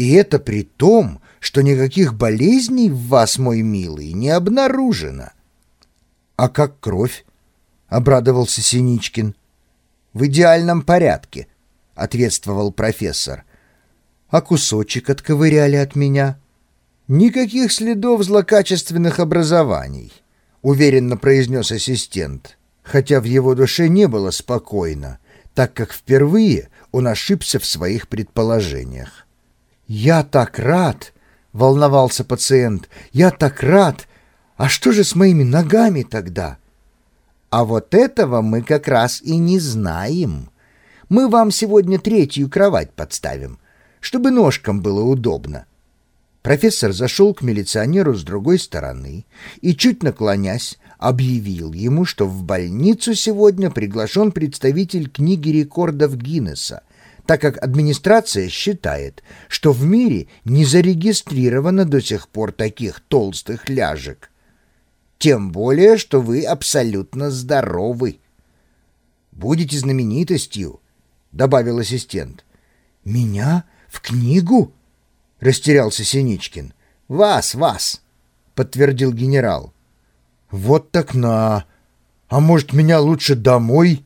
И это при том, что никаких болезней в вас, мой милый, не обнаружено. А как кровь? — обрадовался Синичкин. В идеальном порядке, — ответствовал профессор. А кусочек отковыряли от меня. Никаких следов злокачественных образований, — уверенно произнес ассистент, хотя в его душе не было спокойно, так как впервые он ошибся в своих предположениях. «Я так рад!» — волновался пациент. «Я так рад! А что же с моими ногами тогда?» «А вот этого мы как раз и не знаем. Мы вам сегодня третью кровать подставим, чтобы ножкам было удобно». Профессор зашел к милиционеру с другой стороны и, чуть наклонясь, объявил ему, что в больницу сегодня приглашен представитель книги рекордов Гиннесса, так как администрация считает, что в мире не зарегистрировано до сих пор таких толстых ляжек. Тем более, что вы абсолютно здоровы. «Будете знаменитостью», — добавил ассистент. «Меня? В книгу?» — растерялся Синичкин. «Вас, вас», — подтвердил генерал. «Вот так на! А может, меня лучше домой?»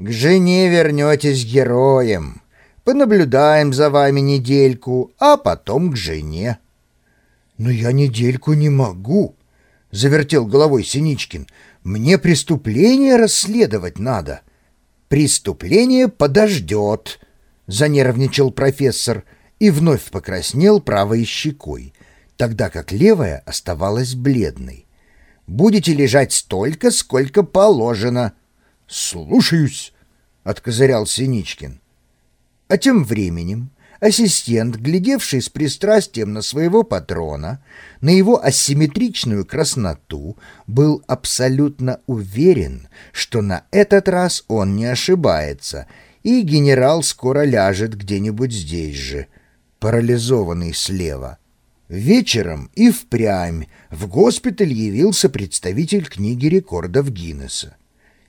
К жене вернетесь героем. Понаблюдаем за вами недельку, а потом к жене. — Но я недельку не могу, — завертел головой Синичкин. — Мне преступление расследовать надо. — Преступление подождет, — занервничал профессор и вновь покраснел правой щекой, тогда как левая оставалась бледной. — Будете лежать столько, сколько положено. — «Слушаюсь», — откозырял Синичкин. А тем временем ассистент, глядевший с пристрастием на своего патрона, на его асимметричную красноту, был абсолютно уверен, что на этот раз он не ошибается, и генерал скоро ляжет где-нибудь здесь же, парализованный слева. Вечером и впрямь в госпиталь явился представитель книги рекордов Гиннесса.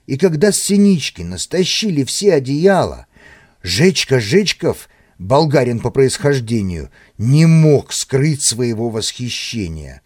И когда с Синичкина стащили все одеяла, Жечка Жечков, болгарин по происхождению, не мог скрыть своего восхищения.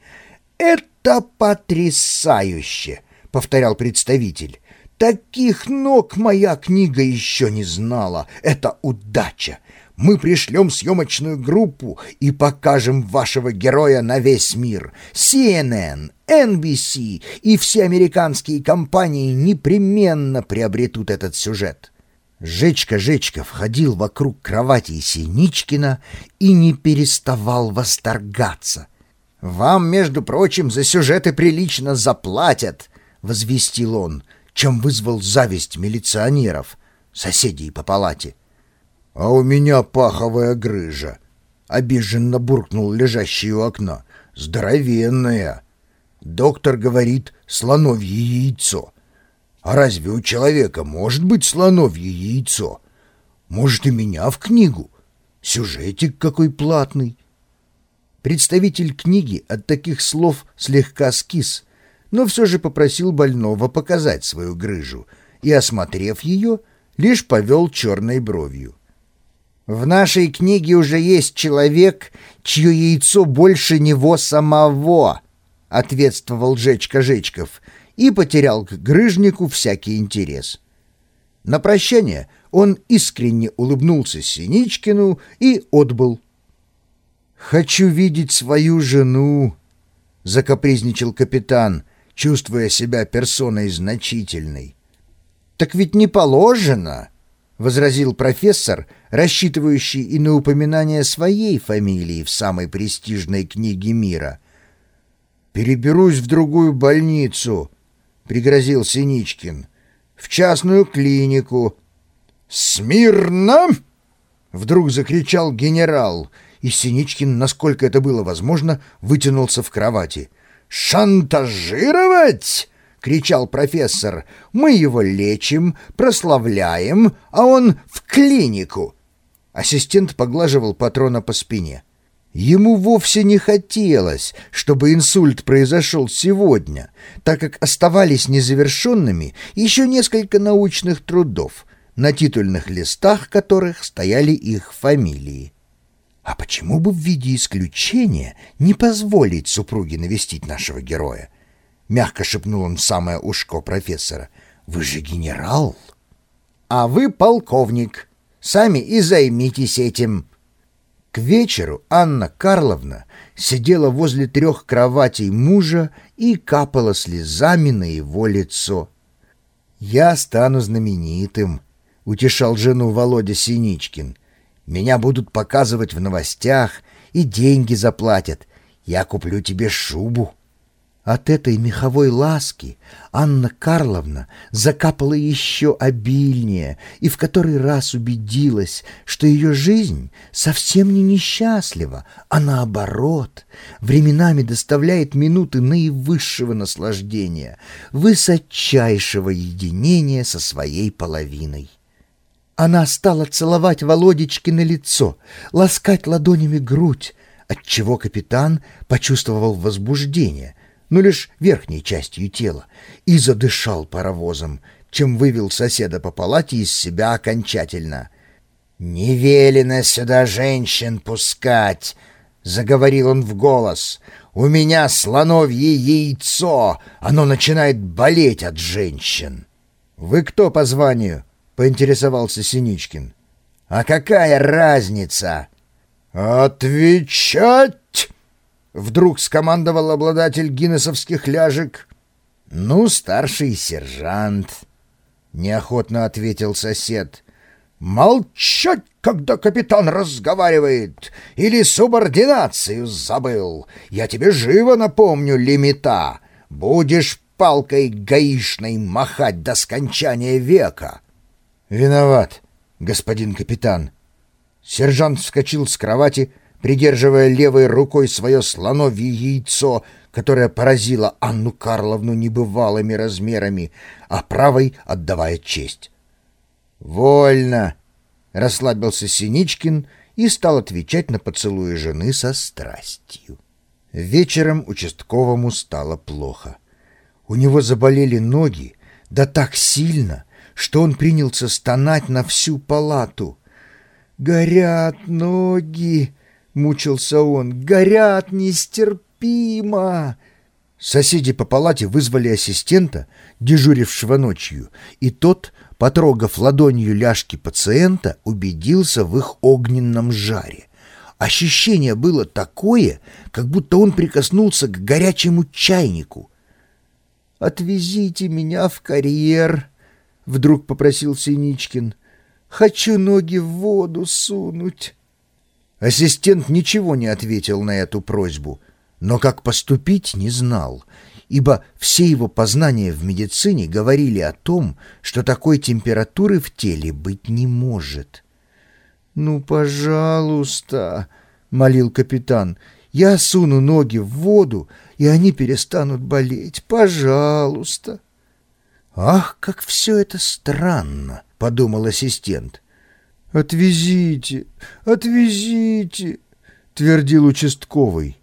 «Это потрясающе!» — повторял представитель. «Таких ног моя книга еще не знала. Это удача! Мы пришлем съемочную группу и покажем вашего героя на весь мир. CNN, NBC и все американские компании непременно приобретут этот сюжет. Жечка Жечка входил вокруг кровати Синичкина и не переставал восторгаться. «Вам, между прочим, за сюжеты прилично заплатят», — возвестил он, чем вызвал зависть милиционеров, соседей по палате. «А у меня паховая грыжа», — обиженно буркнул лежащий у окна. «Здоровенная». Доктор говорит «слоновье яйцо». А разве у человека может быть слоновье яйцо? Может, и меня в книгу? Сюжетик какой платный. Представитель книги от таких слов слегка скис, но все же попросил больного показать свою грыжу и, осмотрев ее, лишь повел черной бровью. В нашей книге уже есть человек, чье яйцо больше него самого, — ответствовал Жечка Жечков и потерял к грыжнику всякий интерес. На прощание он искренне улыбнулся Синичкину и отбыл. «Хочу видеть свою жену», — закапризничал капитан, чувствуя себя персоной значительной. «Так ведь не положено», — возразил профессор, рассчитывающий и на упоминание своей фамилии в самой престижной книге мира. «Переберусь в другую больницу», — пригрозил Синичкин, — «в частную клинику». «Смирно!» — вдруг закричал генерал, и Синичкин, насколько это было возможно, вытянулся в кровати. «Шантажировать?» — кричал профессор. «Мы его лечим, прославляем, а он в клинику!» Ассистент поглаживал патрона по спине. Ему вовсе не хотелось, чтобы инсульт произошел сегодня, так как оставались незавершенными еще несколько научных трудов, на титульных листах которых стояли их фамилии. А почему бы в виде исключения не позволить супруге навестить нашего героя? Мягко шепнул он в самое ушко профессора. Вы же генерал. А вы полковник. Сами и займитесь этим. К вечеру Анна Карловна сидела возле трех кроватей мужа и капала слезами на его лицо. «Я стану знаменитым», — утешал жену Володя Синичкин. «Меня будут показывать в новостях и деньги заплатят. Я куплю тебе шубу». От этой меховой ласки Анна Карловна закапала еще обильнее и в который раз убедилась, что ее жизнь совсем не несчастлива, а наоборот, временами доставляет минуты наивысшего наслаждения, высочайшего единения со своей половиной. Она стала целовать Володечки на лицо, ласкать ладонями грудь, отчего капитан почувствовал возбуждение — но лишь верхней частью тела, и задышал паровозом, чем вывел соседа по палате из себя окончательно. «Не велено сюда женщин пускать!» — заговорил он в голос. «У меня слоновье яйцо! Оно начинает болеть от женщин!» «Вы кто по званию?» — поинтересовался Синичкин. «А какая разница?» «Отвечать!» Вдруг скомандовал обладатель гиннесовских ляжек. «Ну, старший сержант», — неохотно ответил сосед. «Молчать, когда капитан разговаривает! Или субординацию забыл! Я тебе живо напомню лимита! Будешь палкой гаишной махать до скончания века!» «Виноват, господин капитан!» Сержант вскочил с кровати, — придерживая левой рукой свое слоновье яйцо, которое поразило Анну Карловну небывалыми размерами, а правой отдавая честь. «Вольно!» — расслабился Синичкин и стал отвечать на поцелуи жены со страстью. Вечером участковому стало плохо. У него заболели ноги, да так сильно, что он принялся стонать на всю палату. «Горят ноги!» Мучился он. «Горят нестерпимо!» Соседи по палате вызвали ассистента, дежурившего ночью, и тот, потрогав ладонью ляжки пациента, убедился в их огненном жаре. Ощущение было такое, как будто он прикоснулся к горячему чайнику. «Отвезите меня в карьер», — вдруг попросил Синичкин. «Хочу ноги в воду сунуть». Ассистент ничего не ответил на эту просьбу, но как поступить не знал, ибо все его познания в медицине говорили о том, что такой температуры в теле быть не может. «Ну, пожалуйста», — молил капитан, — «я суну ноги в воду, и они перестанут болеть. Пожалуйста». «Ах, как все это странно!» — подумал ассистент. «Отвезите, отвезите!» — твердил участковый.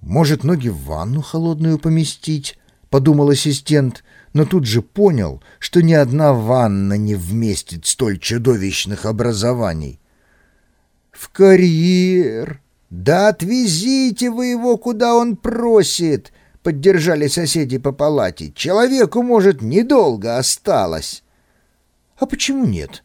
«Может, ноги в ванну холодную поместить?» — подумал ассистент, но тут же понял, что ни одна ванна не вместит столь чудовищных образований. «В карьер!» «Да отвезите вы его, куда он просит!» — поддержали соседи по палате. «Человеку, может, недолго осталось». «А почему нет?»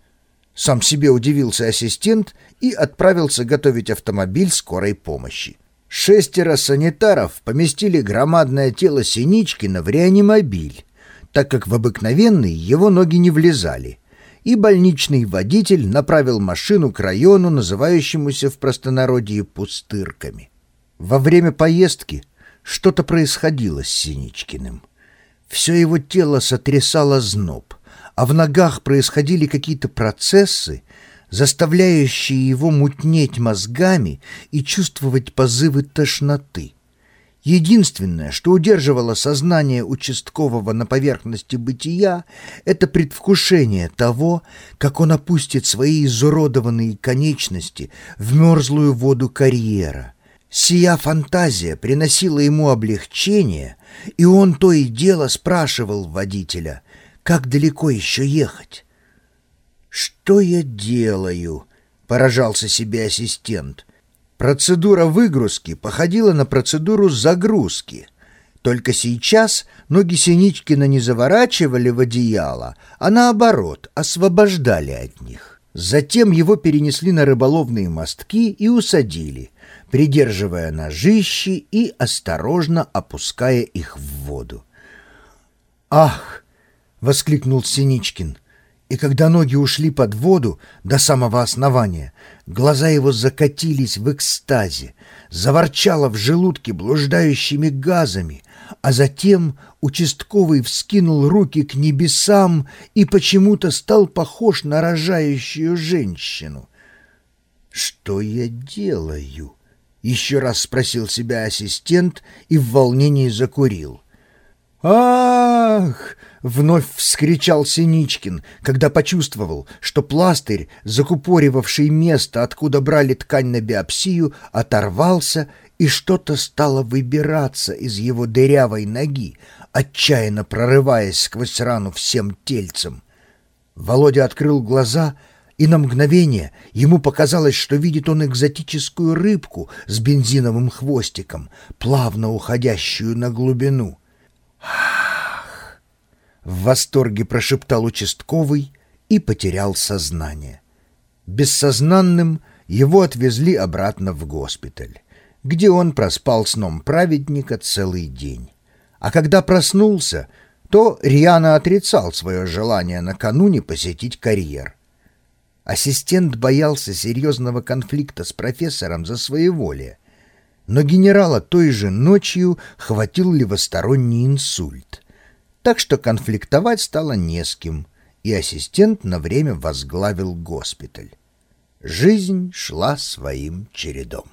Сам себе удивился ассистент и отправился готовить автомобиль скорой помощи. Шестеро санитаров поместили громадное тело Синичкина в реанимобиль, так как в обыкновенный его ноги не влезали, и больничный водитель направил машину к району, называющемуся в простонародье пустырками. Во время поездки что-то происходило с Синичкиным. Все его тело сотрясало зноб а в ногах происходили какие-то процессы, заставляющие его мутнеть мозгами и чувствовать позывы тошноты. Единственное, что удерживало сознание участкового на поверхности бытия, это предвкушение того, как он опустит свои изуродованные конечности в мерзлую воду карьера. Сия фантазия приносила ему облегчение, и он то и дело спрашивал водителя — как далеко еще ехать? «Что я делаю?» — поражался себе ассистент. Процедура выгрузки походила на процедуру загрузки. Только сейчас ноги Синичкина не заворачивали в одеяло, а наоборот, освобождали от них. Затем его перенесли на рыболовные мостки и усадили, придерживая ножищи и осторожно опуская их в воду. «Ах!» — воскликнул Синичкин — и когда ноги ушли под воду до самого основания, глаза его закатились в экстазе, заворчало в желудке блуждающими газами, а затем участковый вскинул руки к небесам и почему-то стал похож на рожающую женщину. «Что я делаю?» — еще раз спросил себя ассистент и в волнении закурил. «Ах!» — вновь вскричал Синичкин, когда почувствовал, что пластырь, закупоривавший место, откуда брали ткань на биопсию, оторвался, и что-то стало выбираться из его дырявой ноги, отчаянно прорываясь сквозь рану всем тельцем. Володя открыл глаза — и на мгновение ему показалось, что видит он экзотическую рыбку с бензиновым хвостиком, плавно уходящую на глубину. В восторге прошептал участковый и потерял сознание. Бессознанным его отвезли обратно в госпиталь, где он проспал сном праведника целый день. А когда проснулся, то рьяно отрицал свое желание накануне посетить карьер. Ассистент боялся серьезного конфликта с профессором за своеволие, но генерала той же ночью хватил левосторонний инсульт. Так что конфликтовать стало не с кем, и ассистент на время возглавил госпиталь. Жизнь шла своим чередом.